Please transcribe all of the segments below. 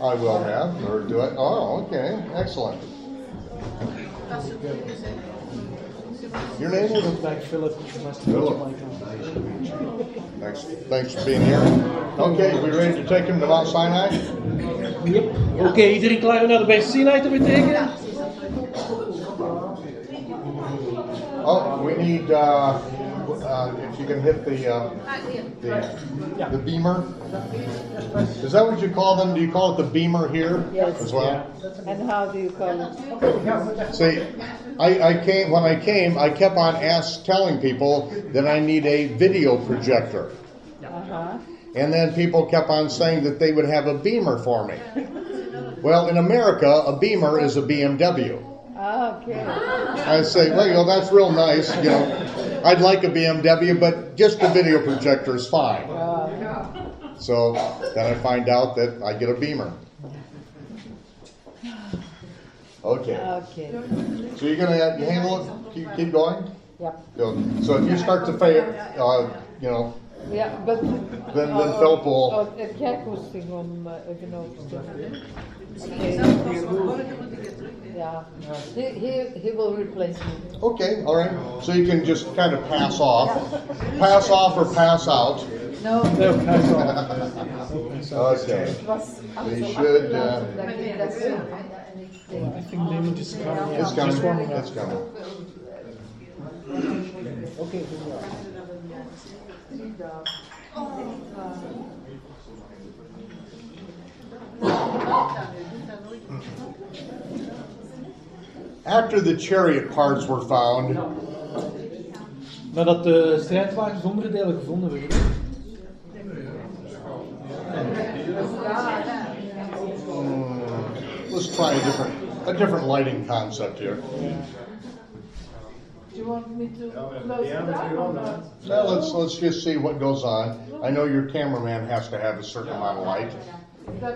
I will have, or do I? Oh, okay, excellent. Your name is? Like Philip, nice to meet you, Philip. Thanks, thanks for being here. Okay, we ready to take him to Mount Sinai? Yep. Oké, iedereen klaar om naar de berg Sinai te betekenen? Oh, we need, uh, uh, if you can hit the, uh, the, the beamer. Is that what you call them? Do you call it the beamer here Yes. as well? And how do you call it? See, I, I came, when I came, I kept on ask, telling people that I need a video projector. Uh-huh. And then people kept on saying that they would have a beamer for me. Well, in America, a beamer is a BMW. Ah, okay. I say, well, you know, that's real nice. You know, I'd like a BMW, but just a video projector is fine. Uh, So then I find out that I get a beamer. Okay. okay. So you're gonna you handle it. Keep, keep going. Yep. Good. So if you start to fail, uh, you know, Yeah, but... then then Philip will. Oh, het kijkhoesting om uh, even over te doen. Yeah. He, he, he will replace me. Okay, all right. So you can just kind of pass off, pass off or pass out. No, No, pass off. Okay. het was We should, uh, dat ik. I think Damon is coming. Yeah, It's just warming coming. up. It's coming. Okay, good job. After the chariot parts were found, Nadat de strijdwagens onderdelen gevonden werden, hmm, let's try a different a different lighting concept here. Do you want me to close it down or not? Now let's let's just see what goes on. I know your cameraman has to have a certain amount of light,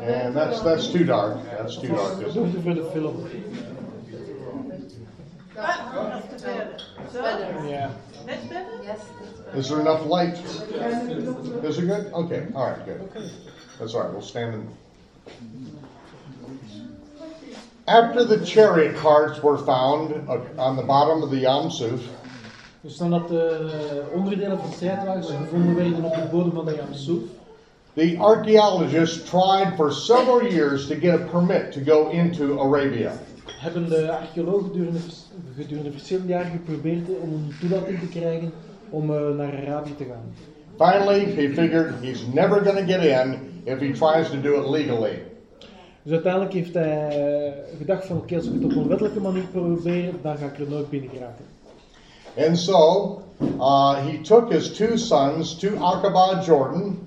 and that's that's too dark. That's too dark. we isn't doen it? het voor de film. better. Yes, Is there enough light? Is it good? Okay. All right. Good. That's all right. We'll stand in. After the chariot carts were found uh, on the bottom of the Yam Suf, Dus nadat de onderdelen van strijdwagens gevonden werden op de bodem van de Yam Suf, the archaeologists tried for several years to get a permit to go into Arabia. hebben de archeologen gedurende, gedurende verschillende jaren geprobeerd om een toelating te krijgen om eh, naar Arabië te gaan. Finally, he figured he's never going to get in if he tries to do it legally. Dus uiteindelijk heeft hij gedacht van oké, als ik het op een wettelijke manier probeer, dan ga ik er nooit binnen geraken. And so uh, he took his two sons to Aqaba, Jordan,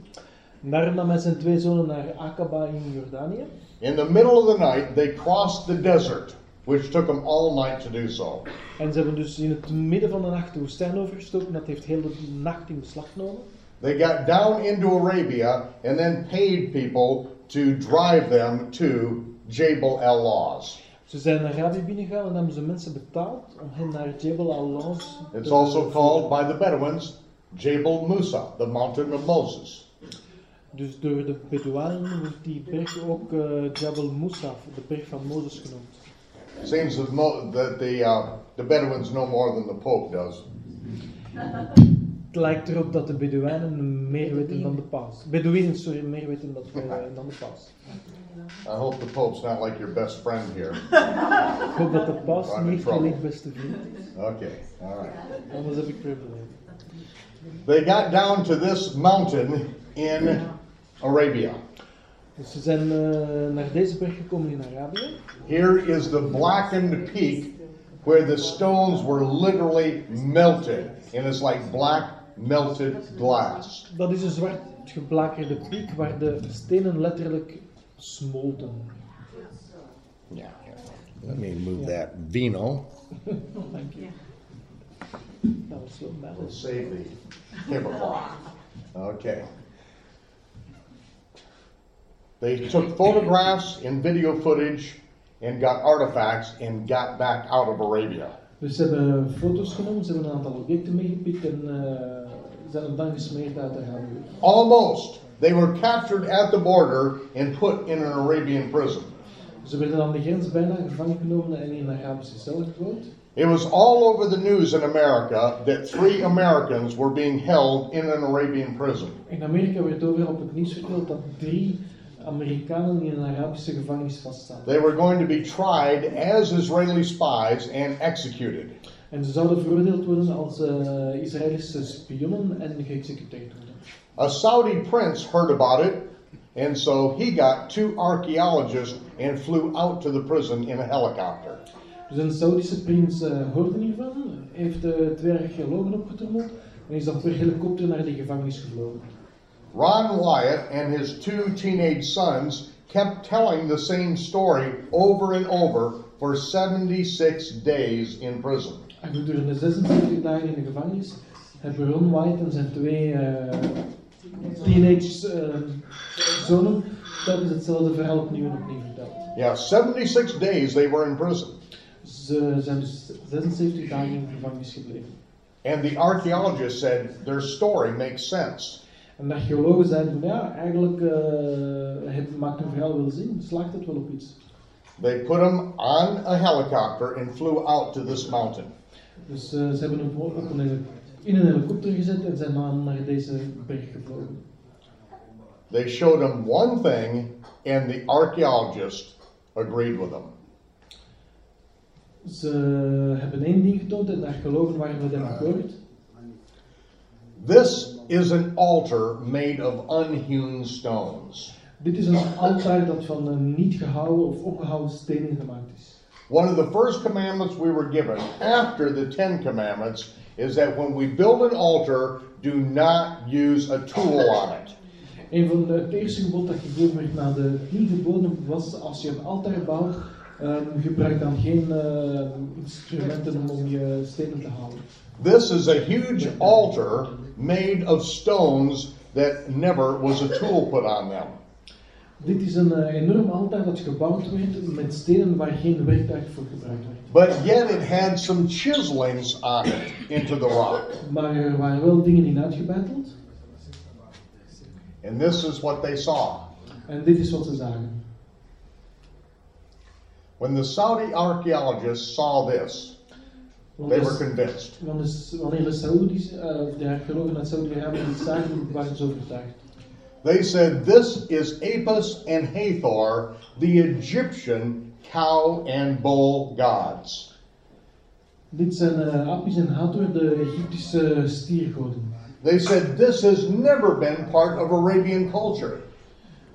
daarom nam hij zijn twee zonen naar Aqaba in Jordanië. In the middle of the night, they crossed the desert, which took them all night to do so. En ze hebben dus in het midden van de nacht de woestijn overgestoken. Dat heeft heel de nacht in beslag genomen. They got down into Arabia and then paid people to drive them to Jabal el Lawz. Ze zijn Arabië binnengegaan en hebben ze mensen betaald om hen naar Jebel al-Lawz It's also called by the Bedouins Jabal Musa, the mountain of Moses. Dus door de Bedouinen wordt die berg ook eh, Jabal Musa, de berg van Mozes genoemd. Seems that, mo- that the, uh, the Bedouins know more than the Pope does. Het lijkt erop dat de Bedouinen meer weten dan de paus. Bedouinen, sorry, meer weten dan, eh, dan de paus. I hope the Pope's not like your best friend here. Ik hoop dat de paus I'm in niet trouble. gelijk beste vriend is. Okay, all right. Anders heb ik problemen. They got down to this mountain in Arabia. Dus ze zijn eh, naar deze berg gekomen in Arabië. Here is the blackened peak where the stones were literally melted. And it's like black melted glass. Dat is een zwart geblakerde piek waar de stenen letterlijk smolten. Yeah. Let me move that vino. Dank je. Dat was zo We'll bad. save the tablecloth. Okay. They took photographs and video footage and got artifacts and got back out of Arabia. Dus ze hebben foto's genomen, ze hebben een aantal objecten meegepikt en eh, zijn hem dan gesmeerd uit Arabië. Almost they were captured at the border and put in an Arabian prison. Ze werden aan de grens bijna gevangen genomen en in een Arabische cel gegooid. It was all over the news in America that three Americans were being held in an Arabian prison. In Amerika werd overal op het nieuws verteld dat drie Amerikanen in een Arabische gevangenis vastzaten. They were going to be tried as Israeli spies and executed. En ze zouden veroordeeld worden als uh, Israëlische spionnen en geëxecuteerd worden. A Saudi prince heard about it, and so he got two archaeologists and flew out to the prison in a helicopter. Dus een Saudische prins uh, hoorde hiervan, heeft uh, twee archeologen opgetrommeld en is dan per helikopter naar die gevangenis gevlogen. Ron Wyatt and his two teenage sons kept telling the same story over and over for 76 days in prison. En gedurende 76 dagen in de gevangenis hebben Ron Wyatt en zijn twee uh, teenage uh, zonen telkens hetzelfde verhaal opnieuw en opnieuw verteld. Yeah, 76 days they were in prison. Ze zijn dus 76 dagen in de gevangenis gebleven. And the archaeologist said their story makes sense. En de archeologen zeiden van ja, eigenlijk uh, het maakt een verhaal wel zin, slaagt het wel op iets. They put him on a helicopter and flew out to this mountain. Dus uh, ze hebben hem op een, in een helikopter gezet en zijn dan naar deze berg gevlogen. They showed him one thing and the archaeologist agreed with them. Ze hebben één ding getoond en de archeologen waren met hem akkoord. This is an altar made of unhewn stones. Dit is een altaar dat van uh, niet gehouwen of opgehouden stenen gemaakt is. One of the first commandments we were given after the Ten Commandments is that when we build an altar, do not use a tool on it. Een van de, eerste gebod dat gegeven werd na de tien geboden was als je een altaar bouwt, um, gebruik dan geen uh, instrumenten om je stenen te houden. This is a huge altar made of stones that never was a tool put on them. Dit is een uh, enorm altaar dat gebouwd werd met stenen waar geen werktuig voor gebruikt werd. But yet it had some chiselings on it into the rock. Maar er waren wel dingen in uitgebeiteld. And this is what they saw. En dit is wat ze zagen. When the Saudi archaeologists saw this, they were convinced. Wanneer de Saoedi's, uh, de archeologen uit Saudi-Arabië dit zagen, waren ze overtuigd. They said, This is Apis and Hathor, the Egyptian cow and bull gods. Dit zijn uh, Apis en Hathor, de Egyptische stiergoden. They said, This has never been part of Arabian culture.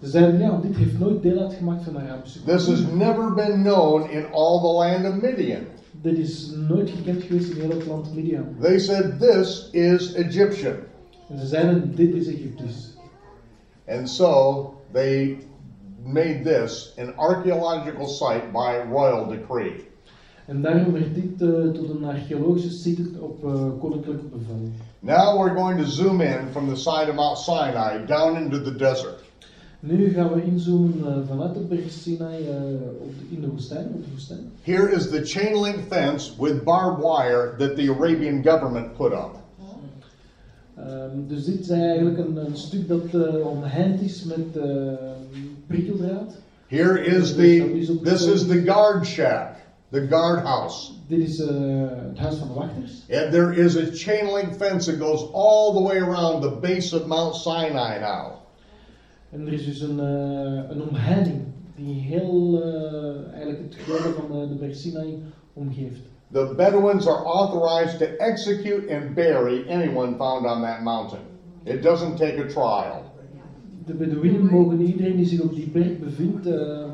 Ze zeiden, ja, dit heeft nooit deel uitgemaakt van de Arabische This has never been known in all the land of Midian. Dit is nooit gekend geweest in heel het land Midian. They said, This is Egyptian. En ze zeiden, dit is Egyptisch. And so they made this an archaeological site by royal decree. En daarom werd dit uh, tot een archeologische site op uh, koninklijk bevel. Now we're going to zoom in from the side of Mount Sinai down into the desert. Nu gaan we inzoomen uh, vanuit de berg Sinai de, in de woestijn, op de woestijn. Here is the chain link fence with barbed wire that the Arabian government put up. Um, dus dit is eigenlijk een, een stuk dat uh, omheind is met uh, prikkeldraad. Here is the, this is the guard shack, the guard house. Dit is uh, het huis van de wachters. And there is a chain link fence that goes all the way around the base of Mount Sinai now. En er is dus een, een omheining die heel eigenlijk het gedeelte van de berg Sinai omgeeft. The Bedouins are authorized to execute and bury anyone found on that mountain. It doesn't take a trial. De Bedouinen mogen iedereen die zich op die berg bevindt uh,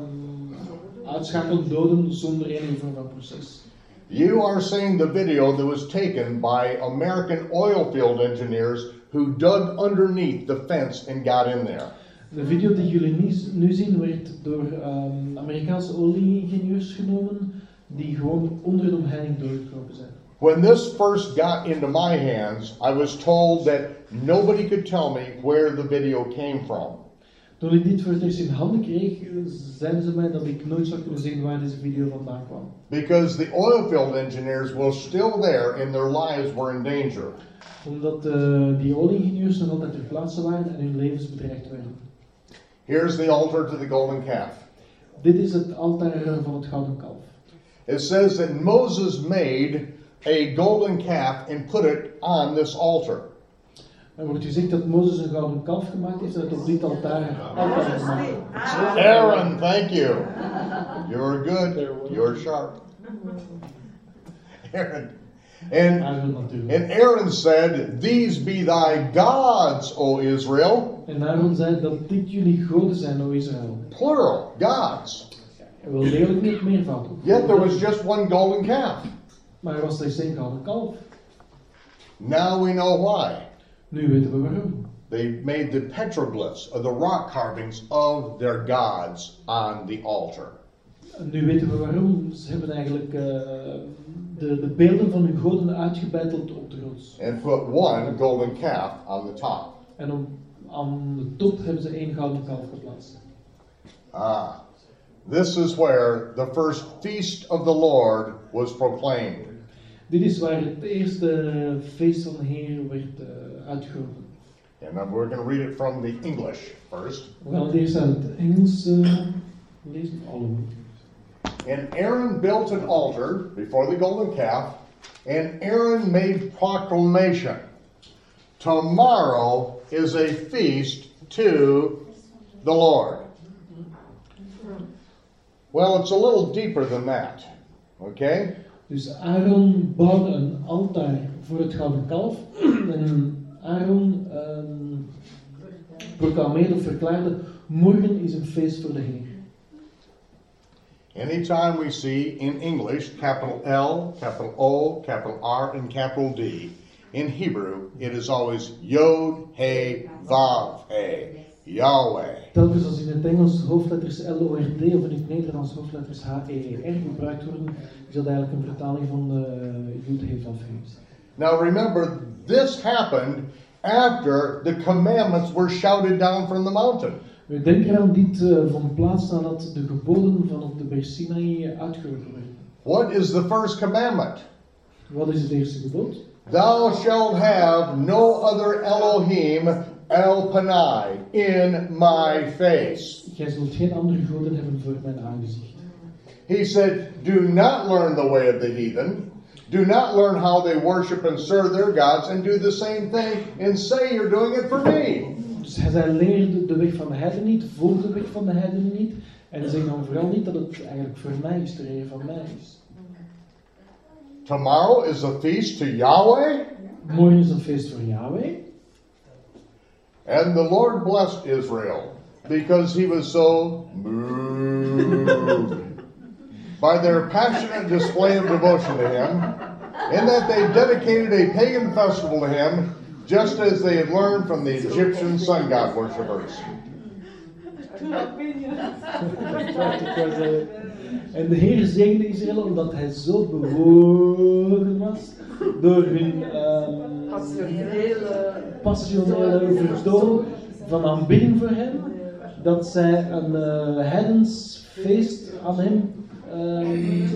uitschakelen, doden zonder enige vorm van proces. You are seeing the video that was taken by American oil field engineers who dug underneath the fence and got in there. De video die jullie nu, zien werd door um, Amerikaanse olie-ingenieurs genomen die gewoon onder de omheining doorgekropen zijn. When this first got into my hands, I was told that nobody could tell me where the video came from. Toen ik dit voor het eerst in handen kreeg, zeiden ze mij dat ik nooit zou kunnen zeggen waar deze video vandaan kwam. Because the oil field engineers were still there and their lives were in danger. Omdat eh, die olieingenieurs nog altijd ter plaatse waren en hun levens bedreigd werden. Here's the altar to the golden calf. Dit is het altaar van het gouden kalf. It says that Moses made a golden calf and put it on this altar. Er wordt gezegd dat Mozes een gouden kalf gemaakt heeft en het op dit altaar altaar gemaakt. Aaron, thank you. You're good. You're sharp. Aaron. And, Aaron and Aaron said, These be thy gods, O Israel. En Aaron zei dat dit jullie goden zijn, o Israël. Plural, gods. Hij wil degelijk niet meervoud. Yet there was just one golden calf. Maar er was slechts één gouden kalf. Now we know why. Nu weten we waarom. They made the petroglyphs, or the rock carvings of their gods on the altar. Nu weten we waarom. Ze hebben eigenlijk eh, de, de beelden van hun goden uitgebeiteld op de rots. And put one golden calf on the top. En om, aan de top hebben ze één gouden kalf geplaatst. Ah, this is where the first feast of the Lord was proclaimed. Dit is waar het eerste feest van de Heer werd uh, uitgeroepen. And then we're going to read it from the English first. We gaan het eerst uit het Engels uh, lezen. Allemaal. And Aaron built an altar before the golden calf, and Aaron made proclamation Tomorrow is a feast to the Lord. Well, it's a little deeper than that. Okay? Dus Aaron bouwde een altaar voor het gouden kalf. en Aaron um, proclameerde of verklaarde: Morgen is een feest voor de Heer. Anytime we see in English capital L, capital O, capital R, and capital D, in Hebrew it is always Yod, He, Vav, He, Yahweh. Telkens als in het Engels hoofdletters L, O, R, D of in het Nederlands hoofdletters H, E, R gebruikt worden, is dat eigenlijk een vertaling van uh, Yud, He, Vav, He. Now remember, this happened after the commandments were shouted down from the mountain. We denken eraan dit uh, van plaats nadat de geboden van op de berg Sinai uitgeroepen werden. What is the first commandment? Wat is het eerste gebod? Thou shalt have no other Elohim El Panai in my face. Gij zult geen andere goden hebben voor mijn aangezicht. He said, Do not learn the way of the heathen. Do not learn how they worship and serve their gods and do the same thing and say you're doing it for me. Dus hij zei, leer de weg van de heiden niet, volg de weg van de heiden niet. En zeg dan vooral niet dat het eigenlijk voor mij is, de reden van mij is. Tomorrow is a feast to Yahweh. Morgen is een feest voor Yahweh. And the Lord blessed Israel because he was so moved by their passionate display of devotion to him, in that they dedicated a pagan festival to him, just as they had learned from the Egyptian sun god worshippers. En de Heer zegende Israël omdat hij zo bewogen was door hun um, passionele vertoon van aanbidding voor hem, dat zij een uh, heidensfeest aan hem um,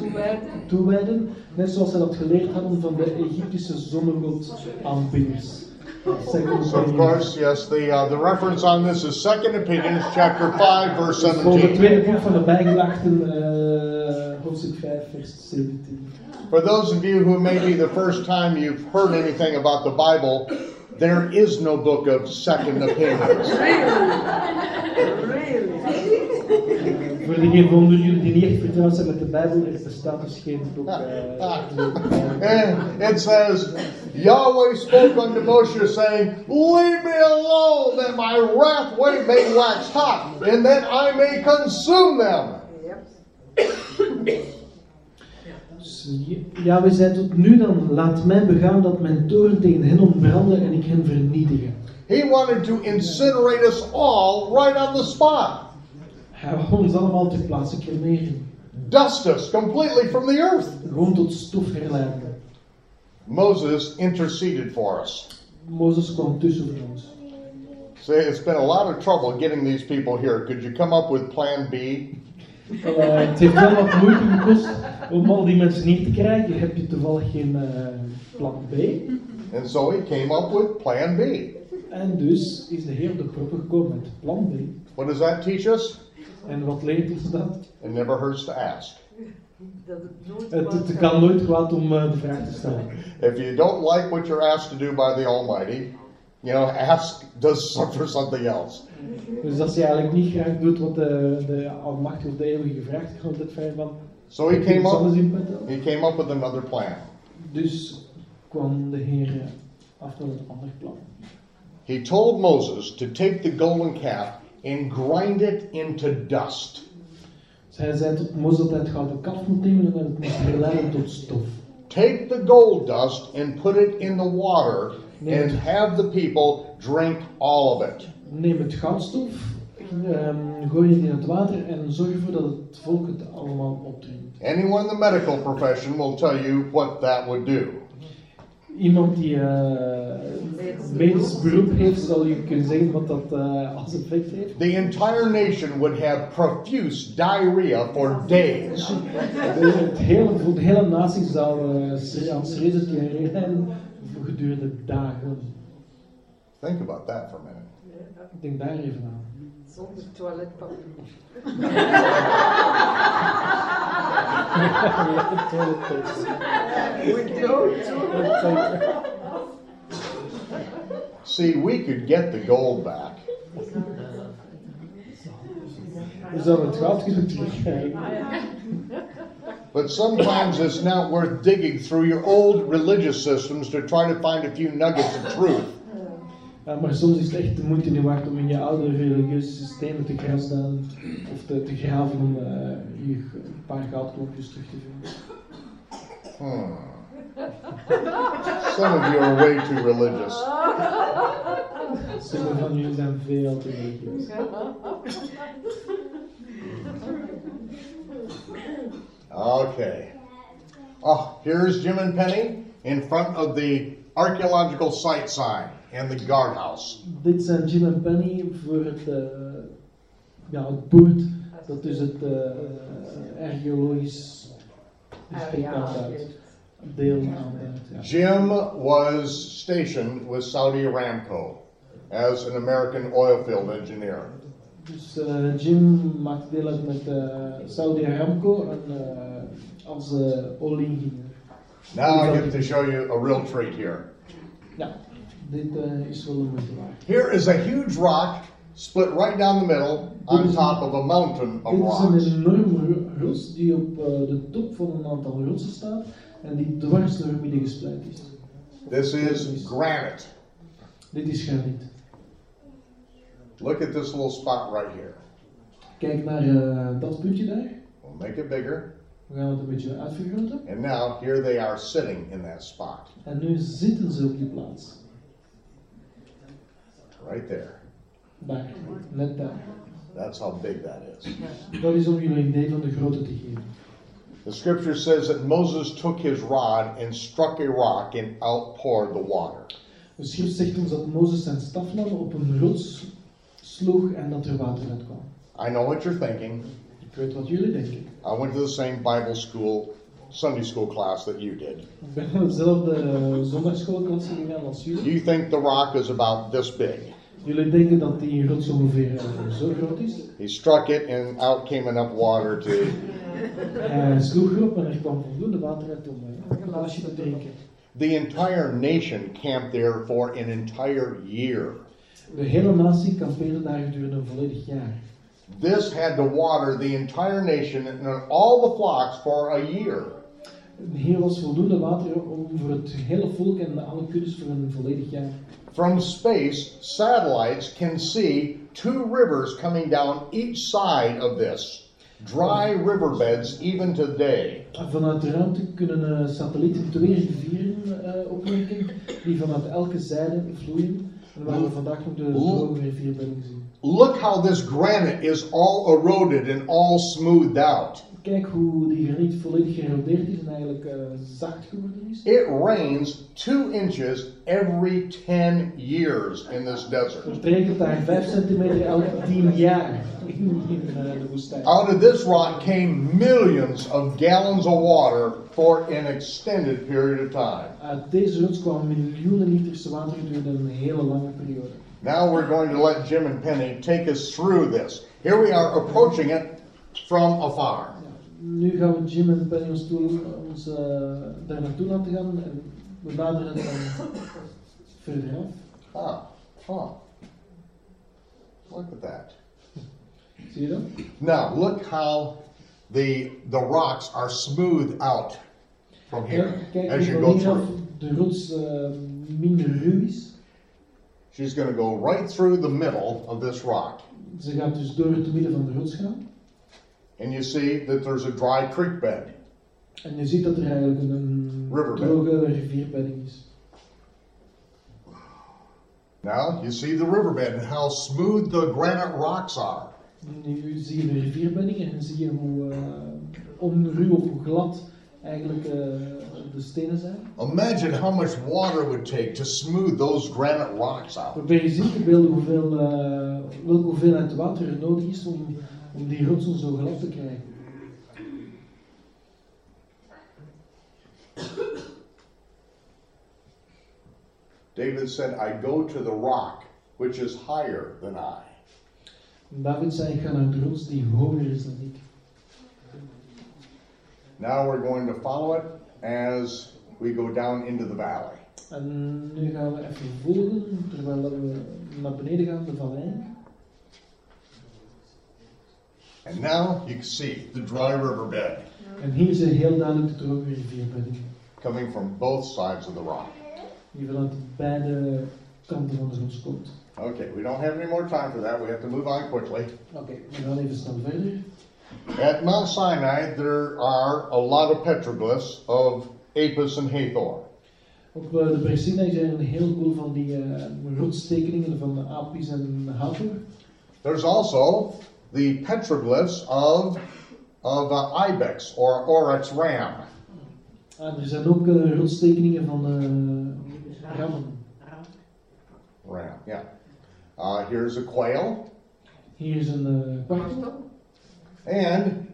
toewijden, net zoals zij dat geleerd hadden van de Egyptische zonnegod aanbidders. So of course, yes, the uh, the reference on this is Second Opinions, chapter five, verse Voor het 17. tweede boek van de bijgelachten, uh, hoofdstuk 5, vers 17. For those of you who may be the first time you've heard anything about the Bible, there is no book of Second Opinions. Voor degenen onder jullie die niet echt vertrouwd zijn met de Bijbel, er bestaat dus geen boek. Uh, And it says, Yahweh spoke unto Moshe, saying, Leave me alone, that my wrath may wax hot, and that I may consume them. Dus we zijn tot nu dan, laat mij begaan dat mijn toren tegen hen ontbranden en ik hen vernietigen. He wanted to incinerate us all right on the spot, Hij wou ons allemaal ter plaatse cremeren. dust us completely from the earth. Gewoon tot stof herleiden. Moses interceded for us. Mozes kwam tussen voor ons. Say, it's been a lot of trouble getting these people here. Could you come up with plan B? Eh, het heeft wel wat moeite gekost om al die mensen hier te krijgen. Heb je toevallig geen eh, plan B? And so he came up with plan B. En dus is de Heer op de proppen gekomen met plan B. What does that teach us? En wat leert ons dat? It never hurts to ask. Het kan nooit kwaad om eh, de vraag te stellen. If you don't like what you're asked to do by the Almighty, you know, ask does for something else. Dus als je eigenlijk niet graag doet wat de, de Almachtige of de Eeuwige het vrij van. So he came up. He came up with another plan. Dus kwam de Heer af met een ander plan. He told Moses to take the golden calf and grind it into dust. Dus hij zei tot Mozes dat hij het gouden kalf moet nemen en dat het moest herleiden tot stof. Take the gold dust and put it in the water and have the people drink all of it. Neem het goudstof, ehm, gooi het in het water en zorg ervoor dat het volk het allemaal opdrinkt. Anyone in the medical profession will tell you what that would do. Iemand die eh medisch beroep heeft, zal je kunnen zeggen wat dat eh, als effect heeft. The entire nation would have profuse diarrhea for days. De, hele, de hele natie zou uh, aan serieus diarree lijden voor gedurende dagen. Think about that for a minute. Ik denk daar even aan. Zonder toiletpapier. See, we could get the gold back. We zouden het goud kunnen terugkrijgen. But sometimes it's not worth digging through your old religious systems to try to find a few nuggets of truth. Ja, maar soms is het echt de moeite niet waard om in je oude religieuze systemen te grasduinen of te, te graven om eh, je g- een paar goudklompjes terug te vinden. Hmm. Some of you are way too religious. Sommigen van jullie zijn veel te religieus. Okay. Oh, here's Jim and Penny in front of the archaeological site sign and the guardhouse. Dit zijn Jim en Penny voor het, eh, ja, het boord dat dus het eh, archeologisch gesprek aanduidt. Deel aanduidt. Ja. Jim was stationed with Saudi Aramco as an American oil field engineer. Dus eh, Jim maakt deel uit met eh, Saudi Aramco en, eh, als uh, olieingenieur. Now I get to show you a real treat here. Ja, dit is wel een moeite waard. Here is a huge rock split right down the middle on top of a mountain of Dit is een rocks. enorme ro- rots die op de top van een aantal rotsen staat en die dwars door het midden gespleit is. This is granite. Dit is graniet. Look at this little spot right here. Kijk naar eh, dat puntje daar. We'll make it bigger. We gaan het een beetje uitvergroten. And now here they are sitting in that spot. En nu zitten ze op die plaats. Right there. Daar, net daar. That's how big that is. Dat is om jullie een idee van de grootte te geven. The scripture says that Moses took his rod and struck a rock and outpoured the water. De schrift zegt ons dat Mozes zijn staf nam, op een rots sloeg en dat er water. I know what you're thinking. Ik weet wat jullie denken. I went to the same Bible school, Sunday school class that you did. Ik ben naar dezelfde zondagschoolklasse gegaan als jullie. You think the rock is about this big. Jullie denken dat die rots ongeveer zo groot is. He struck it and out came enough water to. Hij sloeg erop en er kwam voldoende water uit om een glaasje te drinken. The entire nation camped there for an entire year. De hele natie kampeerde daar gedurende een volledig jaar. This had to water the entire nation and all the flocks for a year. Hier was voldoende water om voor het hele volk en alle kuddes voor een volledig jaar. From space, satellites can see two rivers coming down each side of this. Dry riverbeds even today. Vanuit de ruimte kunnen eh, satellieten twee rivieren eh, opmerken die vanuit elke zijde vloeien. En waar we vandaag nog de droge rivierbedden zien. Look how this granite is all eroded and all smoothed out. Kijk hoe die graniet volledig gerodeerd is en eigenlijk eh, zacht geworden is. It rains two inches every 10 years in this desert. Het regent daar 5 centimeter elk 10 jaar in, in eh, de woestijn. Out of this rock came millions of gallons of water for an extended period of time. Uit deze rots kwamen miljoenen liters water gedurende een hele lange periode. Now we're going to let Jim and Penny take us through this. Here we are approaching it from afar. Nu gaan we Jim en Penny ons, toe, ons eh, daar naartoe laten gaan en we naderen dan verder af. Ah, huh. Look at that. Zie je dat? Now look how the the rocks are smoothed out from here Kijk, as you go through. de rots eh, minder ruw is. She's going to go right through the middle of this rock. Ze gaat dus door het midden van de rots gaan. And you see that there's a dry creek bed. En je ziet dat er eigenlijk een, Riverbed. droge rivierbedding is. Now you see the riverbed and how smooth the granite rocks are. Nu zie je de rivierbedding en zie je hoe uh, onruw of hoe glad eigenlijk uh, de stenen zijn. Imagine how much water would take to smooth those granite rocks out. Probeer je in te beelden hoeveel, uh, welke hoeveelheid water er nodig is om, om die rotsen zo glad te krijgen. David said, I go to the rock which is higher than I. David zei, ik ga naar de rots die hoger is dan ik. Now we're going to follow it as we go down into the valley. En nu gaan we even volgen, terwijl we naar beneden gaan, de vallei. And now you can see the dry riverbed En hier je heel duidelijk de droge rivierbedding. coming from both sides of the rock. Die vanuit beide kanten van de rots komt. Okay, we don't have any more time for that. We have to move on quickly. Oké, we gaan even snel verder. At Mount Sinai, there are a lot of petroglyphs of Apis and Hathor. Op eh, de berg Sinai zijn heel veel van die uh, rotstekeningen van Apis en Hathor. There's also the petroglyphs of, of uh, Ibex or Oryx ram. En er zijn ook uh, rotstekeningen van uh, rammen. Ram, yeah. Uh, here's a quail. Hier is een uh. And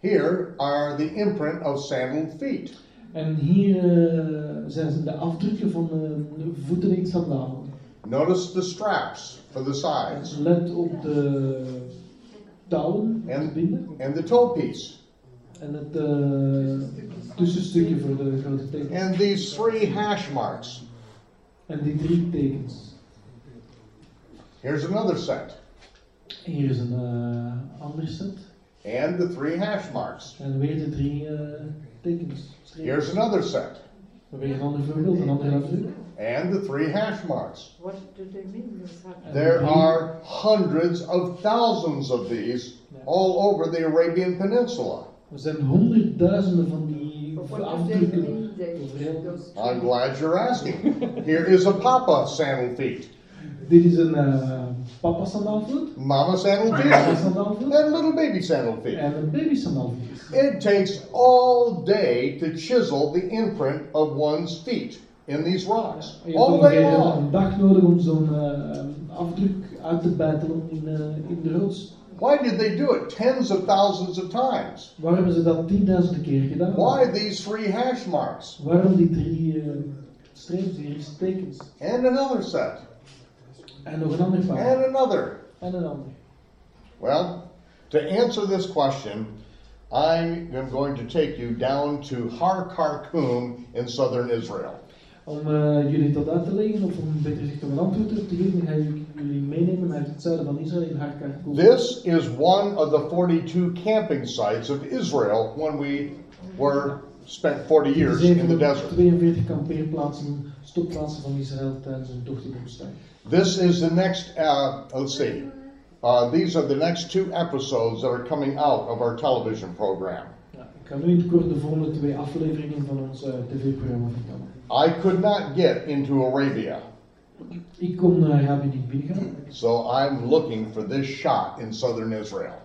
here are the imprint of sandaled feet. En hier uh, zijn de afdrukken van uh, voeten in sandalen. Notice the straps for the sides Let op de touwen te binden. and the toe piece. En het uh, tussenstukje voor de grote tekens. And these three hash marks. En die drie tekens. Here's another set. Hier is een uh, ander set. And the three hash marks. En weer de drie uh, tekens. Here's another set. Weer een ander voorbeeld, een andere afdruk. And the three hash marks. What do they mean? There are hundreds of thousands of these all over the Arabian Peninsula. Er zijn honderdduizenden van die But what afdrukken mean? They, over heel. those I'm glad you're asking. Here is a papa sandal feet, Dit is een uh, papa sandaalvoet, mama sandal mama feet, sandaalvoet and little baby sandal feet. en een baby sandaalvoet. It takes all day to chisel the imprint of one's feet in these rocks. Hebt All day een long. dag nodig om zo'n uh, afdruk uit te bijtelen in, uh, in de rots. Why did they do it tens of thousands of times? Waarom hebben ze dat tienduizenden keer gedaan? Why these three hash marks? Waarom die drie uh, streepjes, die tekens? And another set. En nog een ander paar. And another. En een ander. Well, to answer this question, I am going to take you down to Har Karkum in southern Israel. Om uh, jullie dat uit te leggen, of om beter gezegd om een antwoord op te geven, ga ik jullie meenemen naar het zuiden van Israël in Harkarkoum. This is one of the 42 camping sites of Israel when we were spent 40 years in the desert. 42 kampeerplaatsen, stopplaatsen van Israël tijdens een tocht in de woestijn. This is the next, uh, let's see, uh, these are the next two episodes that are coming out of our television program. Ja, ik ga nu in het kort de volgende twee afleveringen van ons uh, tv-programma vertellen. I could not get into Arabia, Ik kon naar Arabië niet so I'm looking for this shot in southern Israel.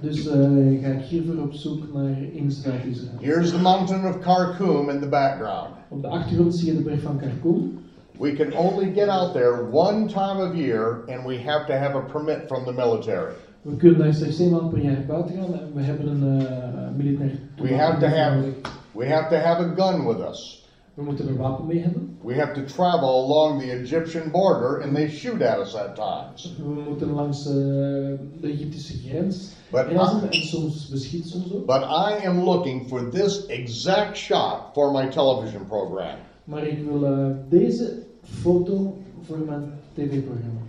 Dus eh, ga ik hiervoor op zoek naar Israël. Here's the mountain of Karkum in the background. Op de achtergrond zie je de berg van Karkum. We can only get out there one time of year, and we have to have a permit from the military. We kunnen daar slechts eenmaal per jaar buiten gaan en we hebben een uh, militair We have to have we have to have a gun with us. We moeten een wapen mee hebben. We have to travel along the Egyptian border, and they shoot at us at times. We moeten langs uh, de Egyptische grens But reizen I- en soms beschiet soms ook. But I am looking for this exact shot for my television program. Maar ik wil uh, deze foto voor mijn tv-programma.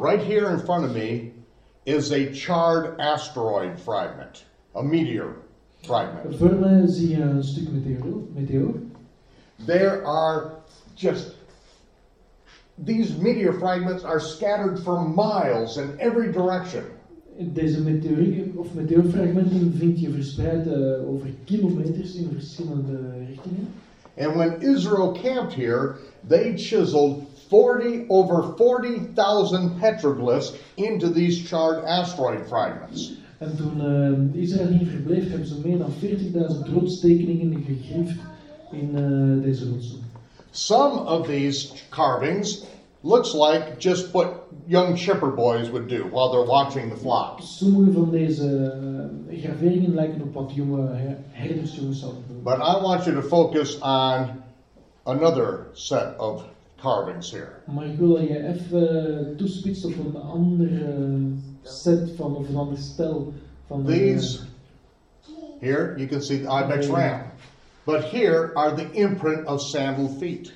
Right here in front of me is a charred asteroid fragment, a meteor fragment. Voor mij zie je een stuk meteor. meteor. There are just these meteor fragments are scattered for miles in every direction. Deze meteorieten of meteorfragmenten vind je verspreid uh, over kilometers in verschillende richtingen. And when Israel camped here, they chiseled 40 over 40,000 petroglyphs into these charred asteroid fragments. En toen uh, Israël hier verbleef, hebben ze meer dan 40.000 rotstekeningen gegrift in uh, deze rotsen. Some of these carvings looks like just what young shepherd boys would do while they're watching the flocks. Sommige van deze uh, graveringen lijken op wat jonge her- herdersjongens zouden doen. But I want you to focus on another set of carvings here. Maar ik wil dat je even toespitst op een andere set van, of een ander stel van These here you can see the ibex ram. But here are the imprint of sandal feet.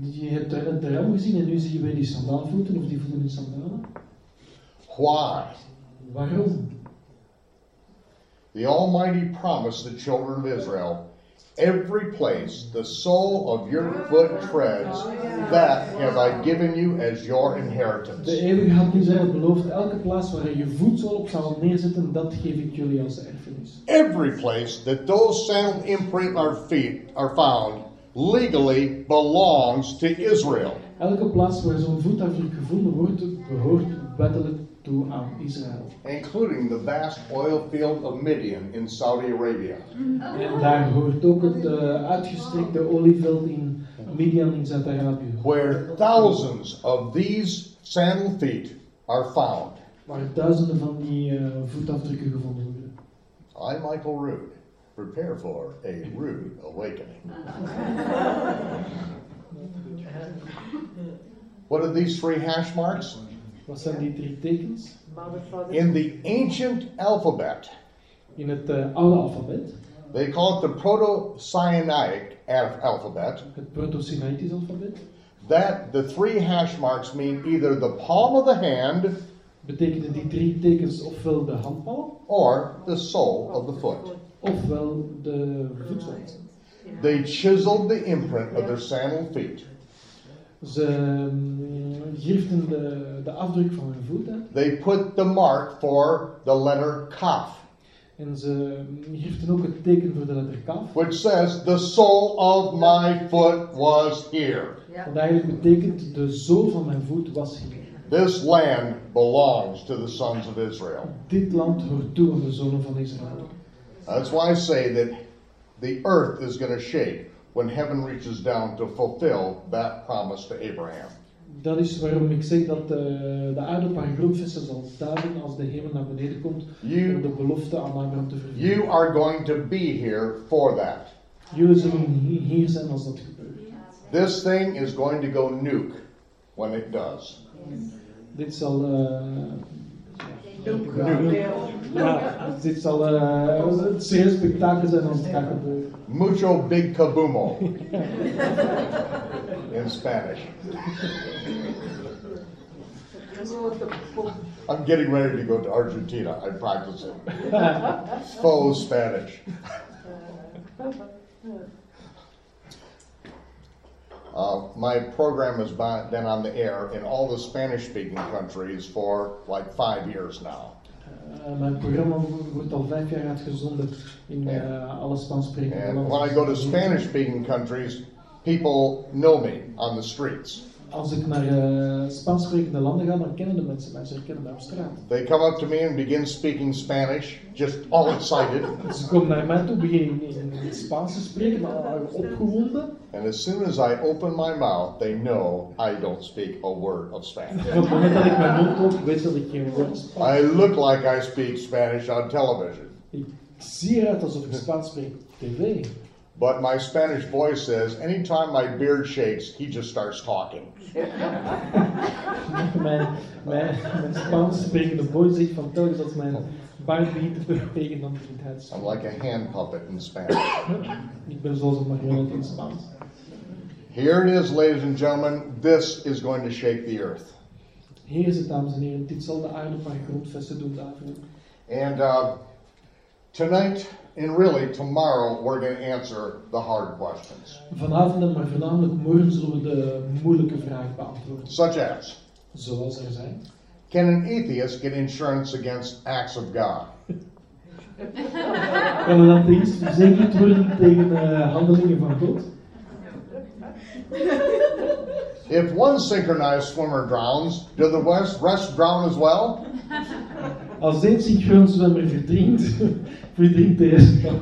Je hebt daar de ram gezien en nu zie je die sandaalvoeten of die voeten in sandalen. Why? Waarom? The Almighty promised the children of Israel, every place the sole of your foot treads, that have I given you as your De inheritance. eeuwige had Israël beloofd, elke plaats waar je je voedsel op zal neerzetten, dat geef ik jullie als erfenis. Every place that those sound imprint our feet are found legally belongs to Israel. Elke plaats waar zo'n voetafdruk gevonden wordt, behoort wettelijk toe aan Israël. including the vast oil field of Midian in Saudi Arabia. En daar hoort ook het uh, uitgestrekte olieveld in Midian in Zuid-Arabië. where thousands of these sandal feet are found. Waar duizenden van die uh, voetafdrukken gevonden worden. I, Michael Rood, prepare for a rude awakening. What are these three hash marks? Wat zijn die drie tekens? In the ancient alphabet, In het uh, oude alfabet, they call it the Proto Sinaitic alphabet, het Proto-Sinaïtisch alfabet, that the three hash marks mean either the palm of the hand betekenen die drie tekens ofwel de handpalm, or the sole of the foot. ofwel de voedsel. They chiseled the imprint of their sandal feet. Ze griften de, de afdruk van hun voet uit They put the mark for the letter Kaf, en ze um, griften ook het teken voor de letter kaf. which says, The sole of my foot was here. Wat eigenlijk betekent de zool van mijn voet was hier. This land belongs to the sons of Israel. Dit land hoort toe aan de zonen van Israël. That's why I say that the earth is going to shake when heaven reaches down to fulfill that promise to Abraham. Dat is waarom ik zeg dat de, de aarde op haar grondvesten zal stuiven als de hemel naar beneden komt You- om de belofte aan Abraham te vervullen. You are going to be here for that. Jullie zullen hi- hier zijn als dat gebeurt. This thing is going to go nuke when it does. Dit zal. eh, ja, dit zal een spektakel zijn als het gaat gebeuren. Mucho big kabumo in Spanish. I'm getting ready to go to Argentina. I'm practicing. Faux Spanish. Uh, my program has been been on the air in all the Spanish speaking countries for like five years now. Eh, mijn programma wordt al vijf jaar uitgezonden in eh, alle Spaans sprekende And landen. when I go to Spanish speaking countries, people know me on the streets. Als ik naar uh, Spaans sprekende landen ga, dan kennen de mensen mij, ze herkennen mij op straat. They come up to me and begin speaking Spanish, just all excited. Ze komen naar mij toe, beginnen in, Spaans te spreken, al opgewonden. And as soon as I open my mouth, they know I don't speak a word of Spanish. Op het moment dat ik mijn mond open, weet dat ik geen woord spreek. I look like I speak Spanish on television. Ik zie eruit alsof ik Spaans spreek op tv. But my Spanish voice says, anytime my beard shakes, he just starts talking. mijn, mijn, mijn Spaans sprekende boy zegt van telkens als mijn baard begint te bewegen, dan begint hij te I'm like a hand puppet in Spanish. Ik ben zoals een marionet in Spaans. Here it is, ladies and gentlemen. This is going to shake the earth. Hier is het, dames en heren. Dit zal de aarde haar grondvesten doen daveren. And uh, tonight, and really tomorrow, we're going to answer the hard questions. Vanavond en maar voornamelijk morgen zullen we de moeilijke vraag beantwoorden. Such as, Zoals er zijn. can an atheist get insurance against acts of God? Kan een atheïst verzekerd worden tegen uh, handelingen van God? If one synchronized swimmer drowns, do the rest, rest drown as well? Als één synchroon zwemmer verdrinkt, verdrinkt de rest wel.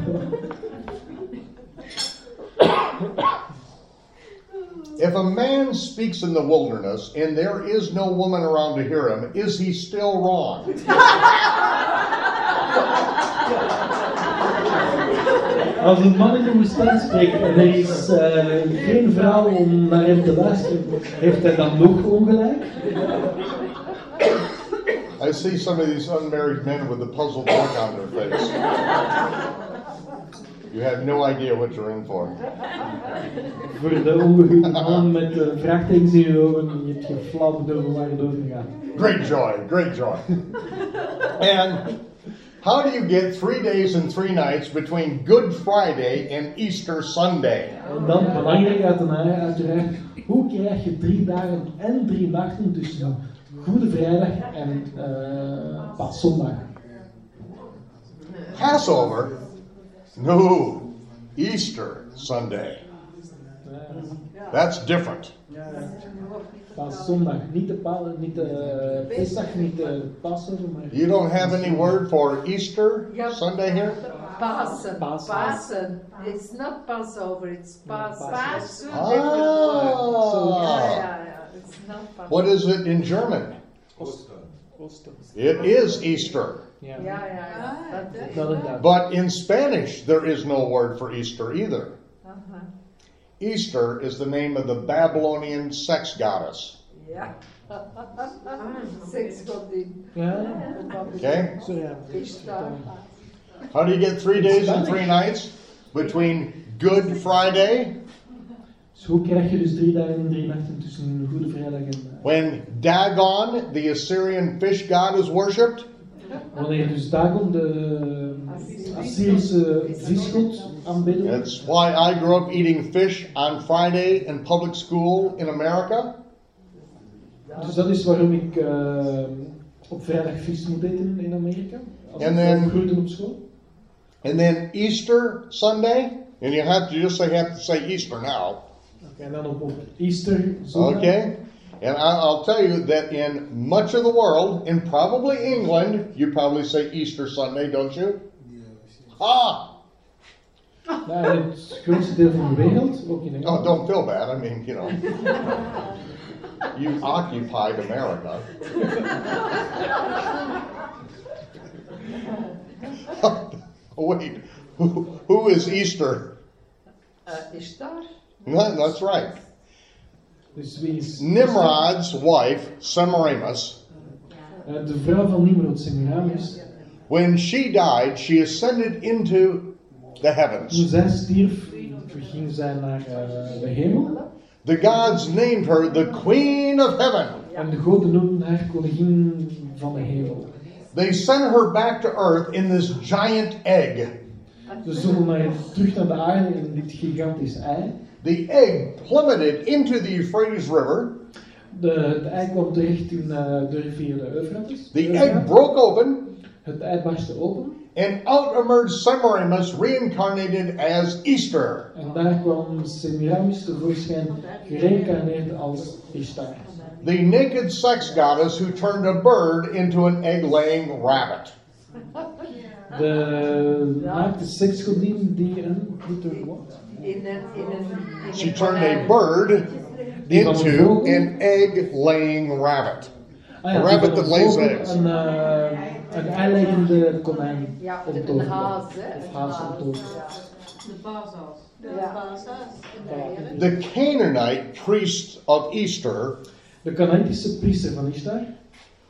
If a man speaks in the wilderness and there is no woman around to hear him, is he still wrong? Als een man in de woestijn spreekt en er is uh, geen vrouw om naar hem te luisteren, heeft hij dan nog ongelijk? I see some of these unmarried men with a puzzled look on their face. You have no idea what you're in for. Voor de ongehuwde man met uh, vraagtekens in je ogen, je hebt geen flauw door waar het over gaat. Great joy, great joy. and how do you get three days and three nights between Good Friday and Easter Sunday? En dan belangrijk uiteraard, uiteraard, hoe krijg je drie dagen en drie nachten tussen Goede Vrijdag en uh, Paaszondag? Passover? No, Easter Sunday. That's different. Paaszondag, niet de, pa niet de Pesach, niet de Passover. You don't have any word for Easter Sunday here? Pasen. Pasen. Pasen. It's not Passover, it's Pasen. Pasen. Different word. So, Yeah, What is it in German? Osten. It is Easter. Ja. Yeah, yeah, yeah. That's it. But in Spanish, there is no word for Easter either. Uh-huh. Easter is the name of the Babylonian sex goddess. Yeah. Six godin. Ja, Okay? zo How do you get three days and three nights between Good Friday, Dus hoe krijg je dus drie dagen en drie nachten tussen Goede Vrijdag en... eh, when Dagon, the Assyrian fish god, is worshipped, wanneer dus Dagon, de Assyrische visgod, aanbidden? That's why I grew up eating fish on Friday in public school in America. Dus dat is waarom ik eh, op vrijdag vis moet eten in Amerika. Als En ik dan- groente op school. And then Easter Sunday, and you have to just say, have to say Easter now. Oké, en dan op, op Easter zondag. Okay? And I, I'll tell you that in much of the world, in probably England, you probably say Easter Sunday, don't you? Ah! Nou, in het grootste deel van de wereld, ook in Oh, don't feel bad. I mean, you know, you occupied America. oh, wait, who, who is Easter? Uh, Ishtar? No, that's right. Dus is Nimrod's wife, Semiramis, Eh, de vrouw van Nimrod, Semiramis. when she died, she ascended into the Toen heavens. zij stierf, ging zij naar eh, de hemel. The gods named her the Queen of Heaven. En de goden noemden haar koningin van de hemel. They sent her back to earth in this giant egg. Ze zullen naar, terug naar de aarde in dit gigantisch ei. The egg plummeted into the Euphrates River. De, de ei kwam terecht in eh, de rivier de Eufrates. The Eufraat. egg broke open, Het ei barstte open and out emerged Semiramis reincarnated as Easter. en daar kwam Semiramis tevoorschijn, gereïncarneerd als Ishtar. The naked sex goddess who turned a bird into an egg laying rabbit. De naakte seksgodin die een, wat? In een, in een, in She turned a bird into an egg laying rabbit. Ah A rabbit that lays eggs. Een, uh, een eileggende konijn. Ja, om een te haas, hè? Of haas om te De bazas. De Ja. bazas. The Canaanite priest of Easter De Canaantische priester van Ishtar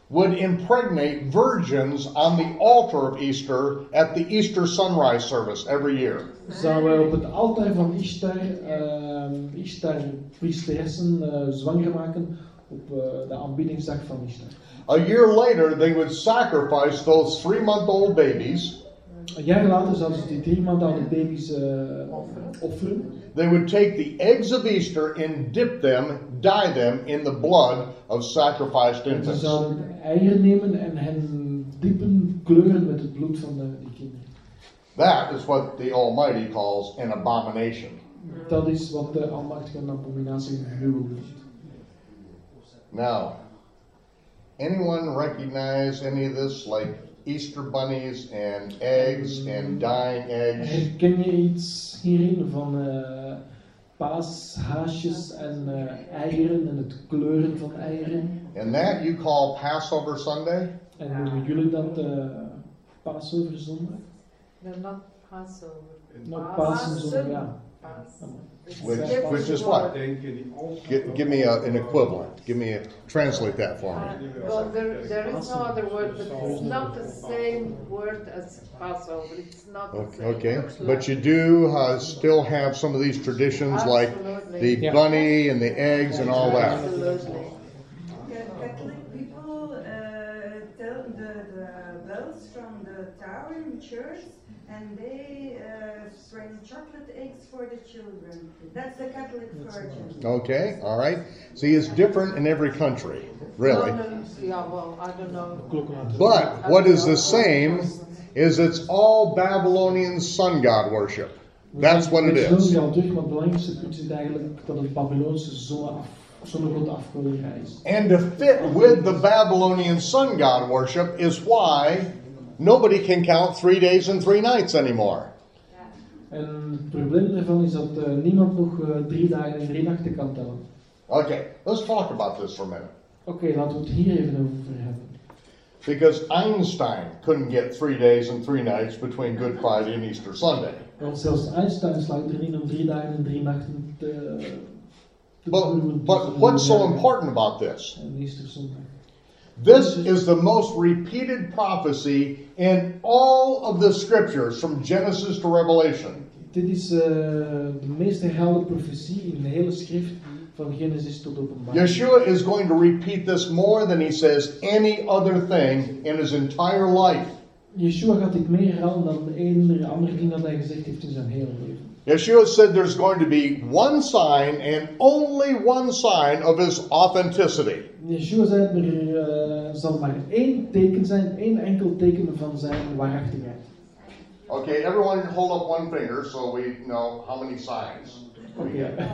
would impregnate virgins on the altar of Easter at the Easter sunrise service every year. Zou op het altaar van Ishtar, ehm Ishtar priesteressen eh, zwanger maken op eh, de aanbiddingsdag van Ishtar. A year later, they would sacrifice those three month old babies. Een jaar later zouden ze die drie maanden oude baby's eh, offeren. They would take the eggs of Easter and dip them, dye them in the blood of sacrificed En ze infants. zouden eieren nemen en hen diepen, kleuren met het bloed van de. That is what the Almighty calls an abomination. Dat is wat de almachtige een abominatie noemt. Now, anyone recognize any of this, like Easter bunnies and eggs and dyeing eggs? Herken je iets hierin van eh paashaasjes en eh, eieren en het kleuren van eieren? And that you call Passover Sunday? En noemen jullie dat uh, Passoverzondag? No, not Passover. Nog Pasenzondag, ja. Pas. Which, which is what? Denk je die als- Give, give me a, an equivalent. Give me a, translate that for me. Well, there, there is no other word, but it's not the same word as Passover. It's not the Okay, same. okay. but you do uh, still have some of these traditions like the Yeah. bunny and the eggs and all that. Absolutely. Catholic people uh, tell the, the bells from the tower in church and they uh, bring chocolate eggs for the children. That's the Catholic Virgin. Okay, all right. See, it's different in every country, really. No, no, yeah, well, I don't know. But what is the same is it's all Babylonian sun god worship. That's what it We zullen is. die al terug, maar het belangrijkste punt is eigenlijk dat het Babylonische zonneaf, zonnegod afgoderij is. And to fit with the Babylonian sun god worship is why nobody can count three days and three nights anymore. En het probleem daarvan is dat eh, niemand nog eh, drie dagen en drie nachten kan tellen. Okay, let's talk about this for a minute. Oké, laten we het hier even over hebben. Because Einstein couldn't get three days and three nights between Good Friday and Easter Sunday. Want zelfs Einstein sluit er niet om drie dagen en drie nachten te, te But, but what's so important about this? En Easter zondag. This is the most repeated prophecy in all of the scriptures from Genesis to Revelation. Dit is eh, de meest herhaalde profetie in de hele schrift van Genesis tot openbaring. Yeshua is going to repeat this more than he says any other thing in his entire life. Yeshua gaat dit meer herhalen dan één andere ding dat hij gezegd heeft in zijn hele leven. Yeshua said there's going to be one sign and only one sign of his authenticity. Yeshua zei, er eh, zal maar één teken zijn, één enkel teken van zijn waarachtigheid. Okay, everyone hold up one finger so we know how many signs.